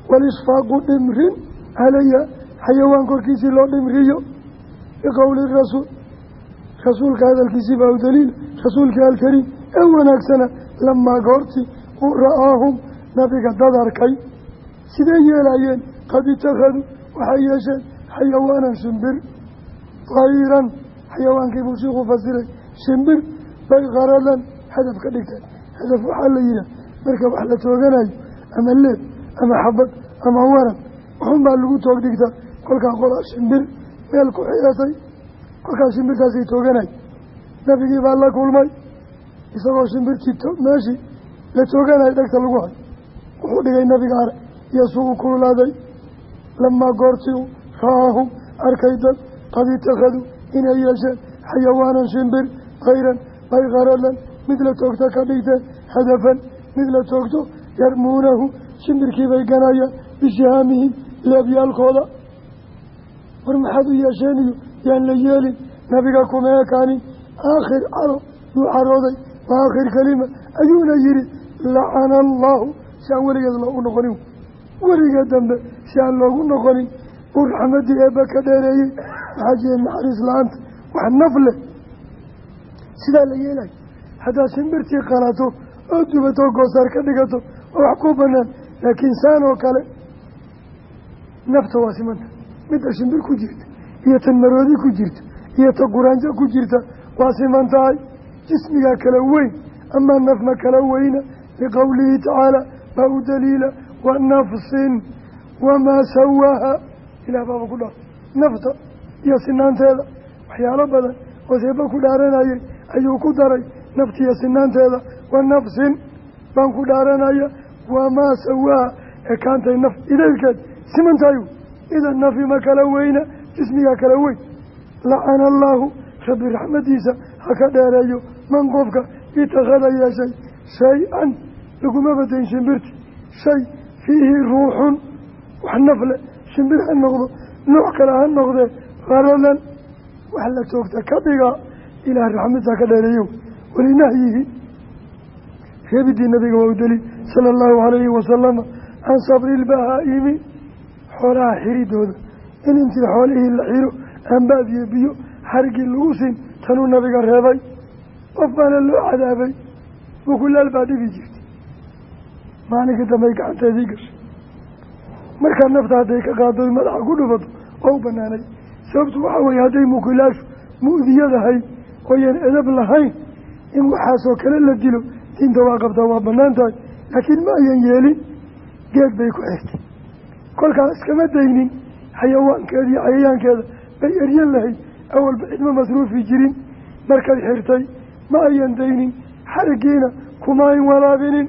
walisfaaqu dhimrin calaya xayawaan korkiisii loo dhimriyo biqowli rasuul. Rasuulka hadalkiisii baa u daliila rasuulkii alkariim ee wanaagsana lamaa goortii uu ra'aahum nabiga dad arkay sidee yeelaayeen? Qad itakhaduu waxay yeesheen xayawaanan shimbir dayran xayawaankii buu shiiku fasiray shimbir bay qaradan hadaf ka dhigteen hadaf waxaa la yihaah marka wax la tooganayo ama leeb ama xabad ama waran waxun baa lagu toog dhigtaa kolkaa qolaa shimbir meel ku xiratay kolkaas shimbirtaasay tooganay nabigii baa la kulmay isagoo shimbirtii meeshii la tooganaya dhegta lagu hay wuxuu dhigay nabiga arag iyosuu u kululaaday lamaa goortii ra'aahum arkay dad qad itakhaduu inay yeesheen xayawaanan shimbir kayran bay qaradan mid la toogto ka dhigteen hadafan mid la toogto yarmuunahu shimbirkii bay ganayaan bishahaamihim leebyaalkooda war maxaad u yeesheen iyo yaan la yeelin nabiga kuma ekaanin aakhir caro yuu carooday wa aakhir kelima ayuuna yihi lacana allaahu si weligeed loogu noqonin. Weligeed dambe si loogu noqonin uu raxmadii eebba ka dheereeyey maxaa jire naxariis la'aanta wax naf leh sidaa la yeelayo haddaad shimbirtii qalato oo dubato goosaar ka dhigato oo wax ku banaan laakiin saan oo kale nafta waa simanta midda shimbir ku jirta iyo tan maroodi ku jirta iyo ta quraanjo ku jirta waa siman tahay jismigaa kala weyn amaa nafma kala weyna liqowlihi tacaala baa u daliila wa nafsin wamaa sawaaha ilaah baaba ku dhaar nafta iyo sinaanteeda. Waxyaalo badan oo seeba ku dhaaranayay ayuu ku daray naftiiyo sinaanteeda. Wa nafsin baan ku dhaaranaya. Wamaa sawaaha ekaantay naf idaylkeed. Simantahay idan nafi ma kala weyna jismigaa kala weyn. Lacana allaahu rabbi raxmadiisa ha ka dheereeyo. Man qofka itakhada yeeshay shay-an laguma badayn shimbirti. Shay fiihi ruuxun wax nafle shimbir ha noqdo nooc kale ha noqdee qaradan wax la toogta ka dhigaa ilaah raxmadiisa ka dheereeyo walinahyihi reebidii nabiga waa u daliil sala allahu calayhi wasalama can sabri ilbahaa-imi xoolaha xiridooda. In intii xoolihii la xiro aanbaad iyo biyo xarigii lagu siin tanuu nabiga reebay. Qof baana loo cadaabay mukulaal baa dhibi jirtay. Maalinkii dambey gacanteedii gashay markaa nafta hadday ka qaado madaxa ku dhufato oo u banaanay sababtu waxaa weeye hadday mukulaashu mu'diyadahay ooyan edab lahayn in waxaasoo kale la dilo diinta waa qabtaa waa bannaan tahay laakiin ma ayan yeelin geed bay ku xirtay kolkaa iskama daynin xayawaankeeda iyo cayayaankeeda bay eryan lahayd awalba cidma masruufi jirin markay xirtay ma ayan daynin xarigiina kuma ayn walaabinin.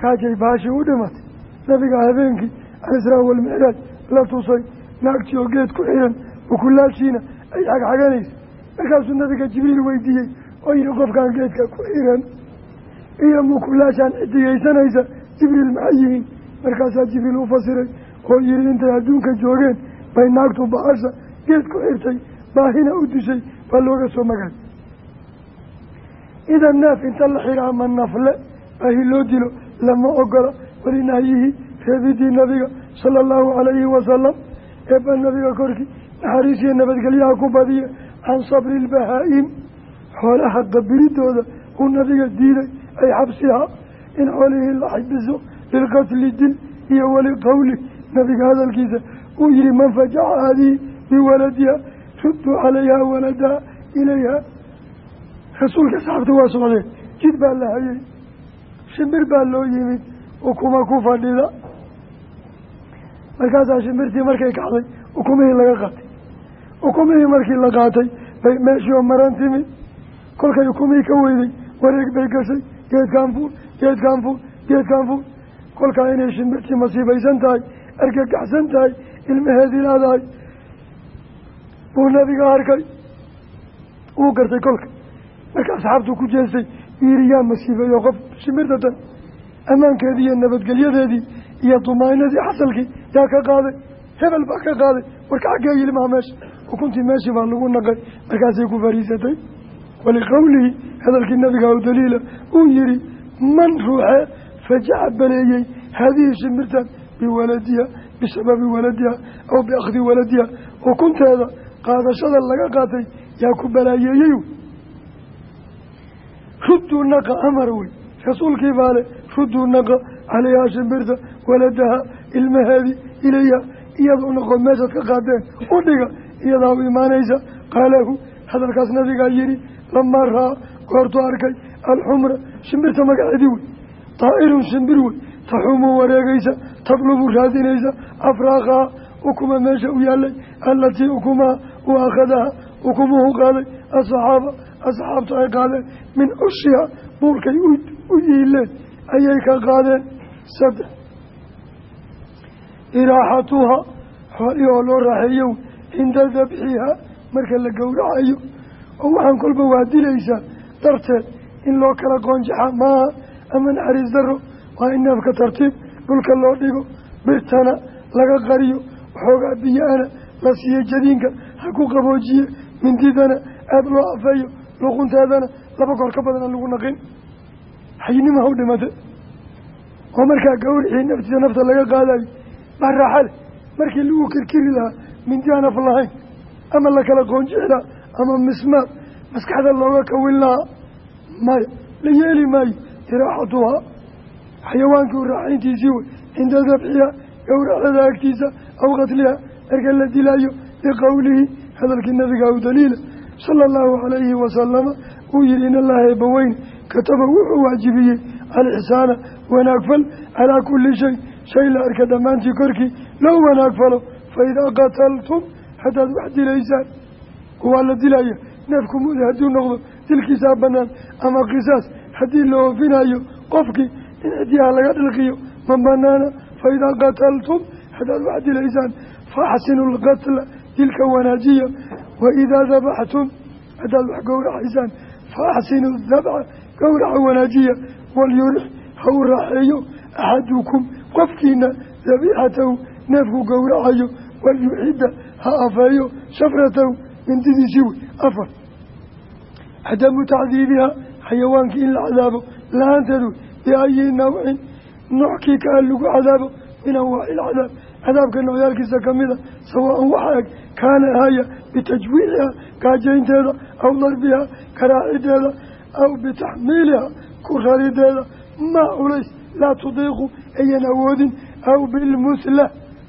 Kaajay baashii u dhimatay nabiga habeenkii alisraa walmicraaj la tusay naagtii oo geed ku xiran mukulaashiina ay xagxaganaysa markaasuu nabiga jibriil weydiiyey oo yihi qofkaan geedka ku xiran iyo mukulaashaan xidigaysanaysa jibriil maxay yihiin? Markaasaa jibriil u fasiray oo yihi intay adduunka joogeen bay naagtu bahasha geed ku xirtay baahina u dishay baa looga soo magay idan neef inta la xira ama nafle baahi loo dilo lama ogola walinahyihi reebidii nabiga sala allahu calayhi wasalam eeba nabiga korkii naxariisiyo nabadgelyaha ku badiya can sabri ilbahaa-im xoolaha qabiridooda uu nabiga diiday ay xabsihaa in xoolihii la xabiso lilqatli dil iyo weli qowli nabiga hadalkiisa uu yihi man fajaca haadihi biwaladiha rudduu calayha waladaha ilayha. Rasuulka asxaabta waa socdeen jid baa la hayay shimbir baa loo yimid ukuma ku fadhida markaasaa shimbirtii markay kacday ukumihii laga qaatay. Ukumihii markii la qaatay bay meeshii oo maran timid. Kolkay ukumihii ka weyday wareeg bay gashay geedkaan fuul geedkaan fuul geedkaan fuul. Kolkaa inay shimbirtii masiibaysan tahay argagaxsan tahay ilmaheedii leedahay buu nabiga arkay. Uu gartay kolka. Marka asxaabtu ku jeestay yiri yaa masiibeeyo qof shimbirta tan ammaankeedii iyo nabadgelyadeedii iyo dumaanadii xasalkii yaa ka qaaday hebel baa ka qaaday. Warka xaggee yilmaha meesha ukuntii meeshii baa lagu naqay markaasay ku fariisatay. Waliqowlihi hadalkii nabiga o daliila uu yihi man ruuxe fajaca baleeyey haadihi shimbirtan biwaladiha bisababi waladiha aw biakhdi waladiha. Ukunteeda qaadashada laga qaatay yaa ku balaayeeyey rudduu naqa amar wey rasuulkii baa le rudduu naqa calayhaa shimbirta waladaha ilmaheedii ilayha iyadoo noqon meeshaad ka qaadeen u dhiga iyadaa u imaanaysa. Qaalahu hadalkaas nabigaa yihi lamaa raa goortuu arkay alxumra shimbirta magaceedii wey. Daa'irun shimbir wey. Taxumu wareegaysa tadlubu raadinaysa afraaqaha ukuma meesha u yaalay alatii ukumaha u akhadaha ukumuhu qaaday asaxaaba asxaabtu ay qaadeen min cushiha buulkay u yiileen ayay ka qaadeen saddex iraaxatuha xoolihii oo loo raaxeeyo cinda dabxiha marka la gowracayo. Oo waxaan kolba waa dilaysaa darteed in loo kala qoonjaxa maaha ama naxariis daro waa in neefka tartiib dhulka loo dhigo birtana laga qariyo waxoogaa biyo-ana la siiyo jadiinka ha ku qaboojiye mindidana aada loo afeeyo luqunteedana laba goor ka badan aan lagu naqin. Xaynima ha u dhimate. Oo markaa gawrixii naftiisa nafta laga qaadayo baa raaxa leh markii lagu kirkiri lahaa mindi aan af lahayn ama la kala qoonjixi lahaa ama mismaar maskaxda looga kawin lahaa maya la yeeli maayo iraaxatuhaa xayawaankii u raaxayntiisii wey cinda dabxiha gowraceeda agtiisa aw qatliha marka la dilaayo biqowlihi hadalkii nabiga u daliila sala allahu calayhi wasalama uu yihi in allaha eebaweyne kataba wuxuu waajibiyey alixsaana wanaagfal calaa kulli shay shay la arka dhammaantii korkii loo wanaagfalo fa idaa qataltum haddaad wax dilaysaan waa la dilaya neefku muda hadduu noqdo dilkiisaa banaan ama qisaas haddii la oofinayo qofkii in cidyaha laga dhilqiyo ma banaana fa idaa qataltum haddaad wax dilaysaan faaxsinu lqatla dilka wanaajiya waidaa dabaxtum haddaad wax gowracaysaan faaxsinu dabca gowraca wanaajiya walyurix ha u raaxeeyo axadukum qofkiina dabiixatahu neefku gowracayo walyuxida ha afeeyo shafratahu mindidiisii wey afar. Cadamu tacdiibiha xayawaankii in la cadaabo la'aanteed wey biayi nawcin noockii kaa lagu cadaabo min anwaaci ilcadaab cadaabka noocyaalkiisa kamida sawaan waxaa eg kaana ahaya bitajwiiciha gaajaynteeda aw darbiha garaacideeda aw bitaxmiiliha ku rarideeda maa culays laa tudiiqu ayan awoodin aw bilmusla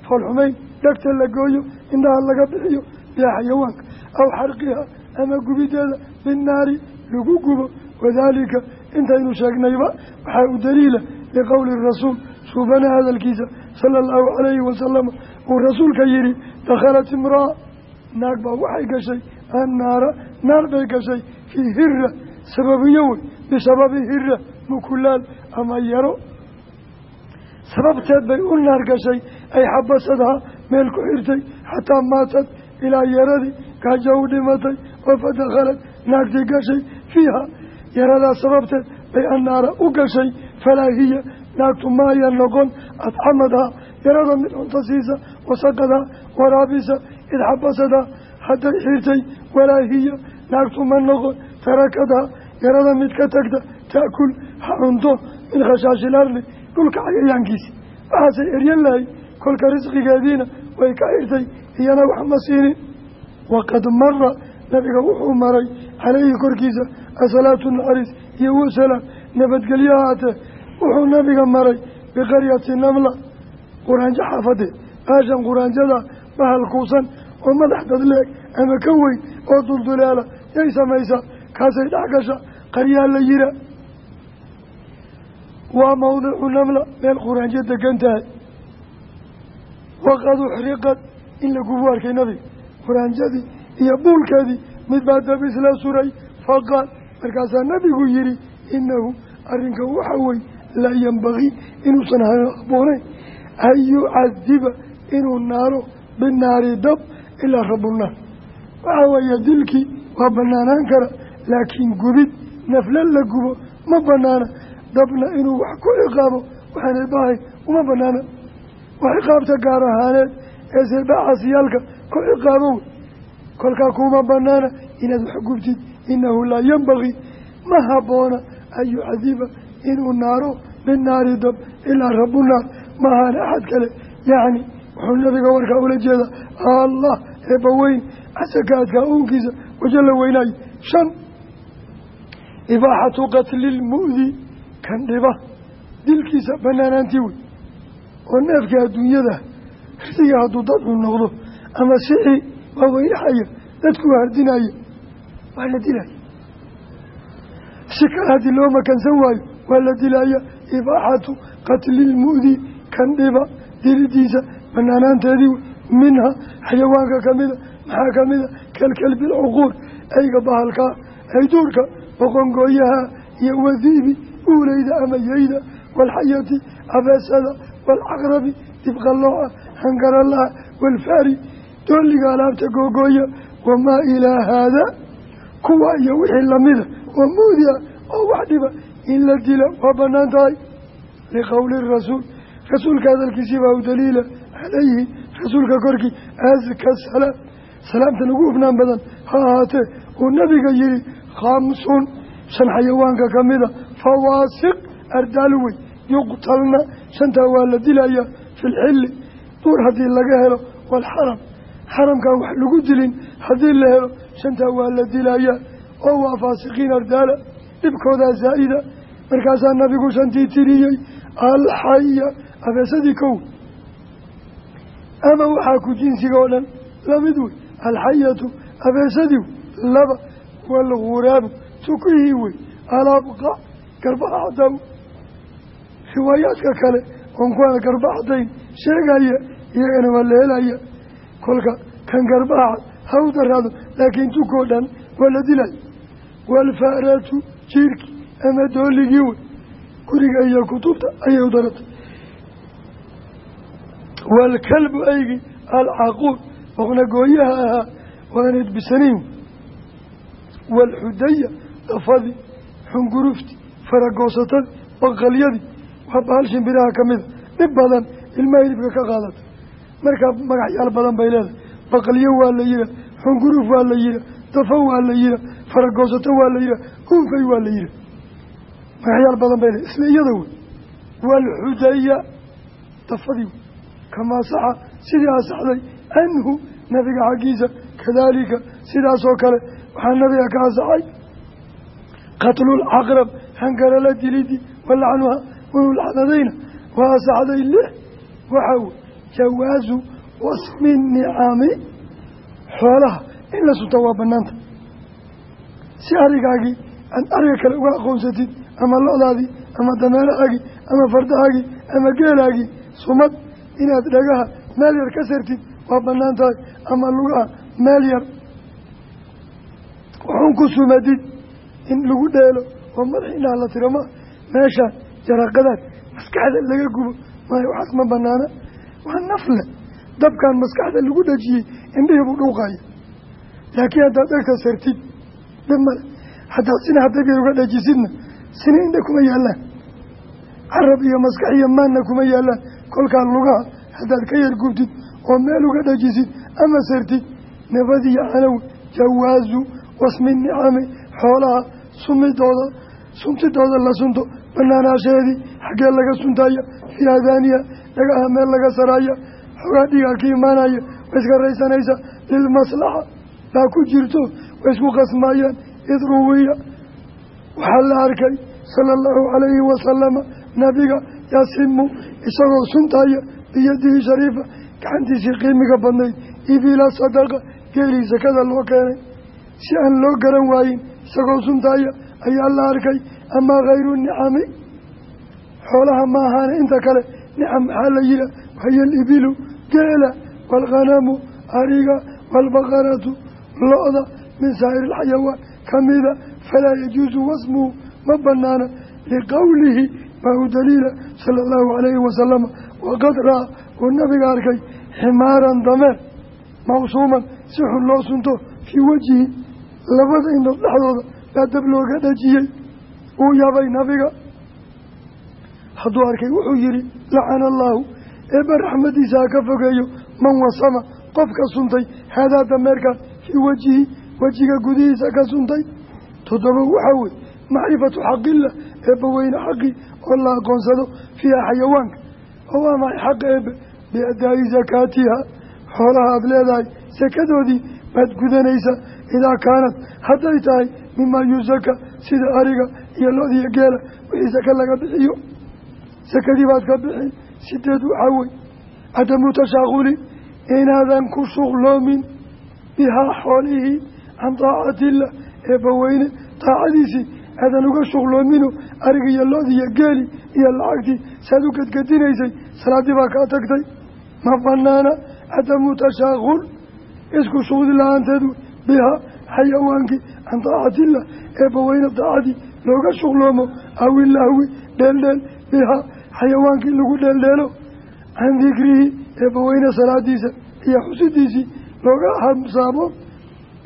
foolxumayn dhegta la gooyo indhaha laga bixiyo biha xayawaanka aw xarqiha ama gubideeda binnaari lagu gubo. Wadaalika intaynu sheegnayba waxaa u daliila liqowli rasuul suubana hadalkiisa sala allahu calayhi wasalama uu rasuulka yihi dakhalat imraa naag baa waxay gashay annaara naar bay gashay fii hira sababiyo wey bisababi hira mukulaal ama yaro sababteed bay u naar gashay ay xabasadhaa meel ku xirtay xataa maatad ilaa yaradii gaajo u dhimatay oo fadakhalad naagtii gashay fiiha. Yaradaa sababteed bay annaara u gashay falaa hiya naagtu maaya noqon adxamadhaa yarada mid cunto siisa wasaqadaa waraabisa id xabasadaa hadday xirtay walaa hiya naagtu ma noqon tarakadhaa yarada mid ka tagta taakul ha cunto min khashaashil arli dhulka cayayaankiisi waxaasay eryan lahay kolka risqigeediina way ka xirtay iyana wax ma siinin. Waqad mara nabiga wuxuu maray caleyhi korkiisa asalaatu naxariis iyo wasalaam nabadgelyo ahaatee wuxuu nabiga maray biqaryati namla quraanjo xaafadeed baashan quraanjada bahal kuusan oo madax dadleeg ama ka weyn oo dulduleela yay samaysaa kaasay dhex gasha qaryaa la yihaa waa mawdicu namla meel quraanjo degan tahay waqad uxriqad in lagubu arkay nabiga quraanjadii iyo buulkeedii mid baa dab isla suray faqaal markaasaa nabigu yihi inahu arrinka waxa wey laa yembagii inuusan habooneyn an yucadiba inuu naaro binaari dab ilaa rabunaar waxa weeye dilkii waa banaanaan kara laakiin gubid nafla la gubo ma banaana dabna inuu wax ku ciqaabo waxaanay bahay uma banaana waa ciqaabta gaar ahaaneed ee seebaaxasiyaalka ku ciqaabo. Wey kolkaa kuma banaana inaad wax gubtid inahu laa yembagii ma haboona an yucadiba inuu naaro binaari dab ilaa rabunaar maahaana axad kale yacni wuxuu nabiga warkaa ula jeeda allah eebbaweyn casakaadka uunkiisa wajo la weynaayo. Shan ibaaxatu qatli lmu'di kan dhiba dilkiisa banaanaantii wey. Oo neefkii adduunyada risiga hadduu dad cun noqdo ama sixii waa weynaxaya dadku hardinaya waa la dilaya si kale haddii loo makansan waayo waa la dilaya ibaaxatu qatli lmu'di kan dhiba dilidiisa banaanaanteedii minha xayawaanka kamida maxaa kamida kalkalbi lcuquur ayga bahalkaa ay duurka boqongooyaha iyo wadiibi uuleyda ama yeyda waalxayati abeesada waalcaqrabi dibqallooca hangaralaha waalfaari dooliga alaabta googooya wamaa ilaa haadaa kuwa iyo wixii lamida oo muudi ah oo wax dhiba in la dila waa bannaan tahay. Liqowli rasuul rasuulka hadalkiisii baa u daliila calayhi rasuulka korkii aska salaam salaamta lagu hufnaan badan ha ahaatee uu nabiga yihi khamsun shan xayawaanka kamida fawaasiq ardaal wey yuqtalna shantaa waa la dilayaa fi lxilli duur haddii laga helo waalxaram xaramkaan wax lagu dilin haddii la helo shantaa waa la dilayaa oo waa faasiqiin ardaala dhibkoodaa zaa'ida markaasaa nabigu shantii tiriyey alxaya abeesadii kow ama waxaa ku jinsiga oo dhan la mid wey alxayatu abeesadii laba waalghuraabu tukihii wey alabqa garbaxdaw riwaayaadka kale oon kuwana garbaxdayn sheegaya iyagana waa la helaya. Kolka kan garbaxad ha u daraado laakiin tukoo dhan waa la dilaya waalfaaratu jiirkii ama dooligii wey guriga iyo kutubta ayay u daratay. Waalkalbu aygii alcaquud boqna gooyaha ahaa waan edbisanayn waalxudaya dafadii xungurufti faragoosatadii baqalyadii waa bahal shimbiraha ka mida dhib badan ilmaha hilibka ka qaadata. Markaa magacyaal badan bay leedahay. Baqalyo waa la yihaa xunguruf waa la yihaa dafo waa la yihaa faragoosato waa la yihaa unfay waa la yihaa magacyaal badan bay leedahay. Isla iyada wey waalxudaya dafadii kamaa saxa sidii asaxday nabiga xaggiisa kadaalika sidaasoo kale waxaa nabiga ka asaxay qatlulcaqrab hangarala dilidi walacnuha wanu lacnadayna waa asaxday lix waxaa wey jawaasu wasmi nicami xoolaha. In la sunta waa banaanta si arigaagii aad ariga kale uga aqoonsatid ama lo-daadii ama dameerahaagii ama fardahaagii ama geelaagii sumad inaad dhagaha meel yar ka sartid waa bannaan tahay ama lugaha meel yar waxuun ku sumadid in lagu dheelo oo madax indhaha la tiro ma meeshaan jaraqadaad maskaxda laga gubo. Maayo waxaas ma banaana. Waa nafle dabkan maskaxda lagu dhajiyey indhihii buu dhuuqaya laakiin haddaad dhegta sartid dhib male haddaad sina hadagay uga dhajisidna sina indha kuma yaallaan carab iyo maskax iyo maanna kuma yaallaan kolkaa lugaha haddaad ka yar gubtid oo meel uga dhajisid ama sartid nabadiyo calow jawaazu wasmi nicami xoolaha sumidooda suntidooda la sunto banaanaasheedii xaggee laga suntaya fii aadaaniya dhagaha meel laga saraya xogaa dhigaa ka imaanaya way iska raysanaysa lilmaslaxa baa ku jirto way isku qasmaayaan id ruwiya waxaa la arkay sala allahu calayhi wasalama nabiga yasimu isagoo suntaya biyadihi shariifa gacantiisii qiimiga badnayd ibila sadaqa geelii sakada loo keenay. Si aan loo garan waayin isagoo suntaaya ayaa la arkay amaa khayru nicami xoolaha ma ahaane inta kale nicam maxaa la yihaa wahiya alibilu geela waalkhanamu ariga waalbaqaratu lo-da min saa'iri alxayawaan kamida falaa yajuusu wasmuhu ma banaana liqowlihi baa u daliila sala allahu calayhi wasalama waqad raa uu nabiga arkay ximaaran dameer mawsuuman si xun loo sunto fii wejhi labada indhood dhexdooda baa dab looga dhajiyey uu yaabay nabiga. Hadduu arkay wuxuu yihi lacana allaahu eebba raxmadiisa ha ka fogeeyo man wasama qofka suntay haadaa dameerkaas fii wejihi wejiga gudihiisa ka suntay. Toddoba waxaa wey macrifatu xaqillah eebba weyne xaqii oo la aqoonsado fiiha xayawaanka. Oo waa maxay xaqa eebbe? Biadaa'i sakaatiha xoolaha aada leedahay sakadoodii baad gudanaysaa idaa kaanad hadday tahay mimaa yusaka sida ariga iyo lo-diyo geela wixii saka laga bixiyo. Sakadii baad ka bixin sideed waxaa wey cadamu tashaaquli inaadan ku shuqloomin bihaa xoolihii can daacatillah eebbaweyne daacadiisii aadan uga shuqloomino ariga iyo lo-di iyo geeli iyo lacagtii. Saad u gedgedinaysay salaaddii baa kaa tagtay. Ma banaana cadamu tashaaqul isku shuqdi la'aanteed xayawaankii can daacatillah eebbaweyne daacadii looga shuqloomo awilahwi dheeldheel bihaa xayawaankii lagu dheeldheelo can dikrihi eebbaweyne salaadiisa iyo xusidiisii looga habsaamo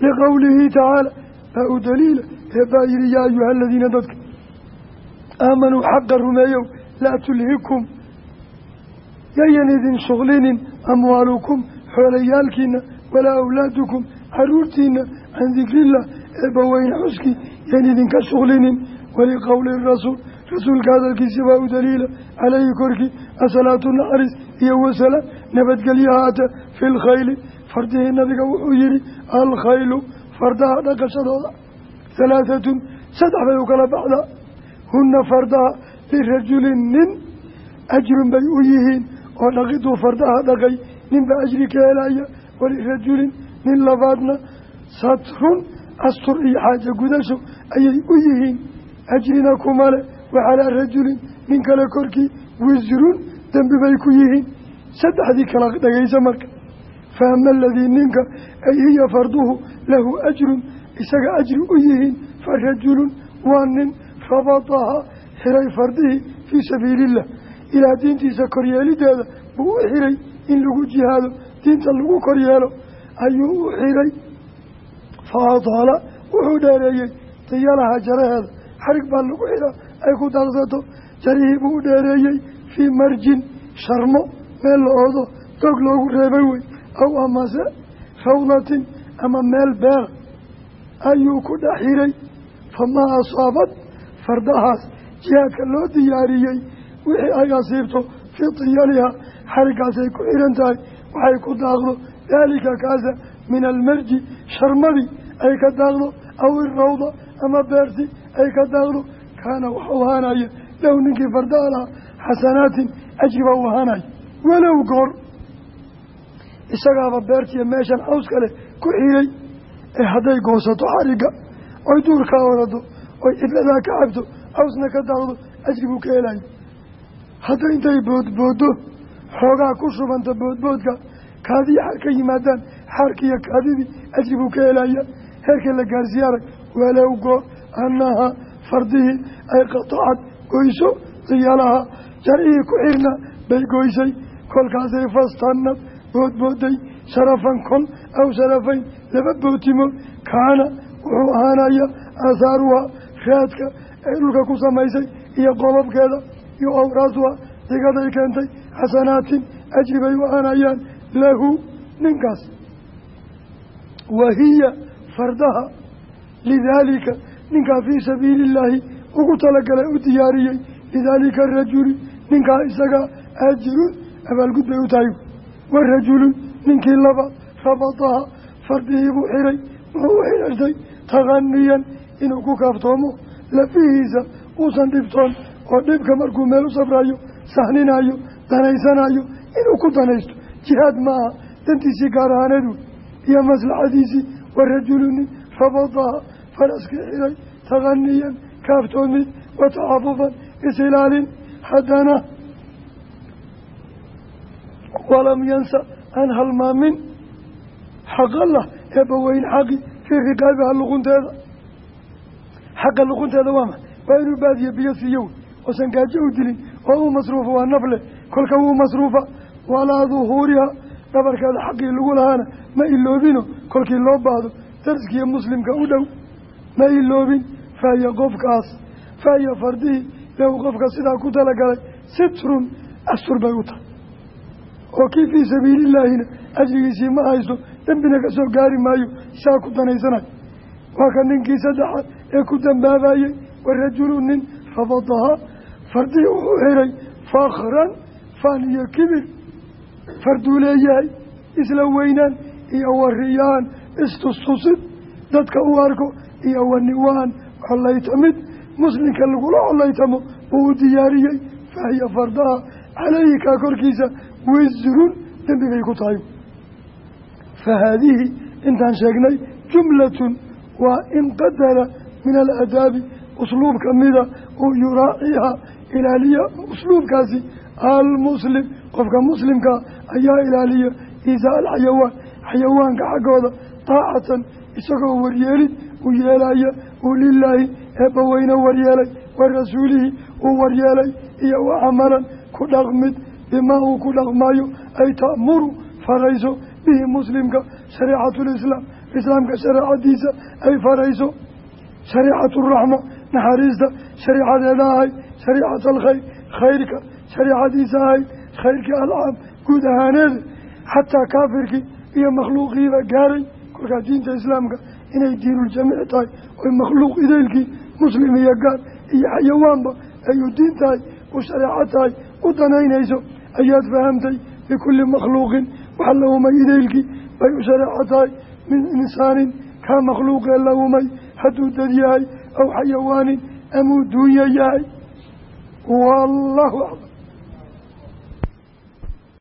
liqowlihi tacaala baa u daliila eebbaa yihi yaa ayuha aladiina dadka aamanuu xaqa rumeeyow laa tulhikum yayan idin shuqlinin amwaalukum xoolayaalkiina walaa awlaadukum caruurtiina can dikrillah eebbaweyne xuskii yan idinka shuqlinin waliqowli rasuul rasuulka hadalkiisi baa u daliila caleyhi korkii asalaatu naxariis iyo wasalaam nabadgelyo haata fi lkhayli fardihii nabiga wuxuu yihi alkhaylu fardaha dhaqashadooda halaahatun saddex bay u kala baxdaa hunna fardaha lirajulin nin ajrun bay u yihiin oo dhaqiduu fardaha dhaqay ninba ajri ka helaya walirajulin nin labaadna satrun astur iyo xaaja gudasho ayay u yihiin. Ajrina kumale wacalaa rajulin nin kale korkii wisrun dembi bay ku yihiin. Saddexdii kala dhagaysa marka. Fa ama aladii ninka ay hiya farduhu lahu ajrun isaga ajri u yihiin. Fa rajulun waa nin rabataha xiray fardihii fii sabiiliillah ilaa diintiisa koryeelideeda buu u xiray in lagu jihaado diinta lagu koryeelo ayuu u xiray fa ataala wuxuu dheereeyey. Diyalaha jaraheeda xarig baa lagu xiraa ay ku daaqsato jarihii buu u dheereeyey. Fii marjin sharmo meel la oodo. Doog loogu reebay wey. Aw amase rawdatin ama meel beera ayuu ku dhex xiray. Famaa asaabad fardahaas jihaadka loo diyaariyey. Wixii ay asiibto fii tiyaliha xariggaasay ku xihan tahay. Waxay ku daaqdo daalika kaasa min almarji sharmadii ay ka daaqdo aw irawda ama beerti ay ka daaqdo kaana waxau ahaanaya lahu ninkii fardaha lahaa xasanaatin ajri baa u ahaanaya walow goor isagaaba beertiiyo meeshan caws kale ku xiray ee hadday goosato xarigga oy duurkaa orado oy cidladaa ka cabto cawsna ka daaqdo ajri buu ka helaya hadda intay boodboodo xoogaa ku shubanta boodboodka kaadii xaar ka yimaadaan xaarkiiyo kaadidii ajri buu ka helaya heerka la gaarsiiye arag walow goor annahaa fardihii ay qatacad goyso diyaalaha jarihii ku xirna bay goysay. Kolkaasay fastanad boodbooday sharafan kol aw sharafayn laba bootimood kaana wuxuu ahaanaya aahaaruhaa raadka ee dhulka ku samaysay iyo qobabkeeda iyo awraasuha digaday keentay. Xasanaatin ajri bay u ahaanayaan lahu ninkaas. Wahiya fardaha. Lidaalika ninkaa fii sabiili illaahi ugu talagalay u diyaariyey. Lidaalika arajuli ninkaa isagaa ajrun abaalgud bay u tahay. Warajulun ninkii laba rabadaha fardihii buu xiray. Wuxuu u xidharsay takaniyan inuu ku kaaftoomo. Lafihiisa uusan dhibtoon oo dhibka markuu meel u safrayo sahninayo danaysanayo inuu ku danaysto jihaad maaha dantiisii gaar ahaaneed wey iyo maslaxadiisii warajulunin rabadaha faraskii xiray takaniyan kaaftoomid wa taxafufan isilaalin haddana walam yansa aan halmaamin xaqallah eebbaweyn xaqi fii riqaabiha luqunteeda xaqa luqunteeda waa ma waa inuu baadiyo biyo siiyo wey oosan gaajo u dilin oo uu masruufo waa nafle kolka wuu masruufa walaa duhuuriha dhabarkeeda xaqii lagu lahaana ma iloobino kolkii loo baahdo dariskiiyo muslimka u dhow ma iloobin fahiya qofkaas fahiya fardihii lahu qofka sidaa ku talagalay sitrun astur bay u tahay. Oo kii fii sabiilillaahina ajrigiisii ma haysto dembina ka soo gaari maayo saa ku danaysanayo waa ka ninkii saddexaad ee ku dambaabayey warajulu nin rabadahaa fardii wuxuu xiray fakran faan iyo farduu leeyahay isla weynaan iyo wariyaan istustusid dadka u arko iyo waniwaan. Collaytamid muslimka lagula collaytamo uu u diyaariyey fahiya fardaha. Caleyhi kaa korkiisa wisrun dembi bay ku tahay. Fa haadihi intaan sheegnay jumlatun waa in qadara min aladaabi usluub kamida uu yuraaciha ilaaliya usluubkaasi almuslim qofka muslimkaa ayaa ilaaliya iisaa alxayawaan xayawaanka xaggooda daacatan isagoo waryeelid u yeelaya uu lilaahi eebbaweyne waryeelay wa rasuulihi uu waryeelay iyo wa camalan ku dhaqmid bimaa uu ku dhaqmaayo ay ta'muru farayso bihi muslimka shareecatulislaam islaamka shareecadiisa ay farayso. Shareecatu raxma naxariista shareecadeeda ahayd shareecat alkhayr khayrka shareecadiisa ahayd khayrkii alcaam guud ahaaneeda xataa kaafirkii iyo makhluuqiiba gaaray. Kolkaa diinta islaamka inay diinuljamiic tahay oy makhluuq idaylkii muslim iyo gaal iyo xayawaanba ay u diin tahay u shareeco tahay u danaynayso ayaad fahamtay bikulli makhluuqin. Wax la umay idaylkii bay u shareeco tahay. Min insaanin kaa makhluuqee la hadduu dad yahay aw xayawaanin amuu duunya yahay. Wallaahu aclam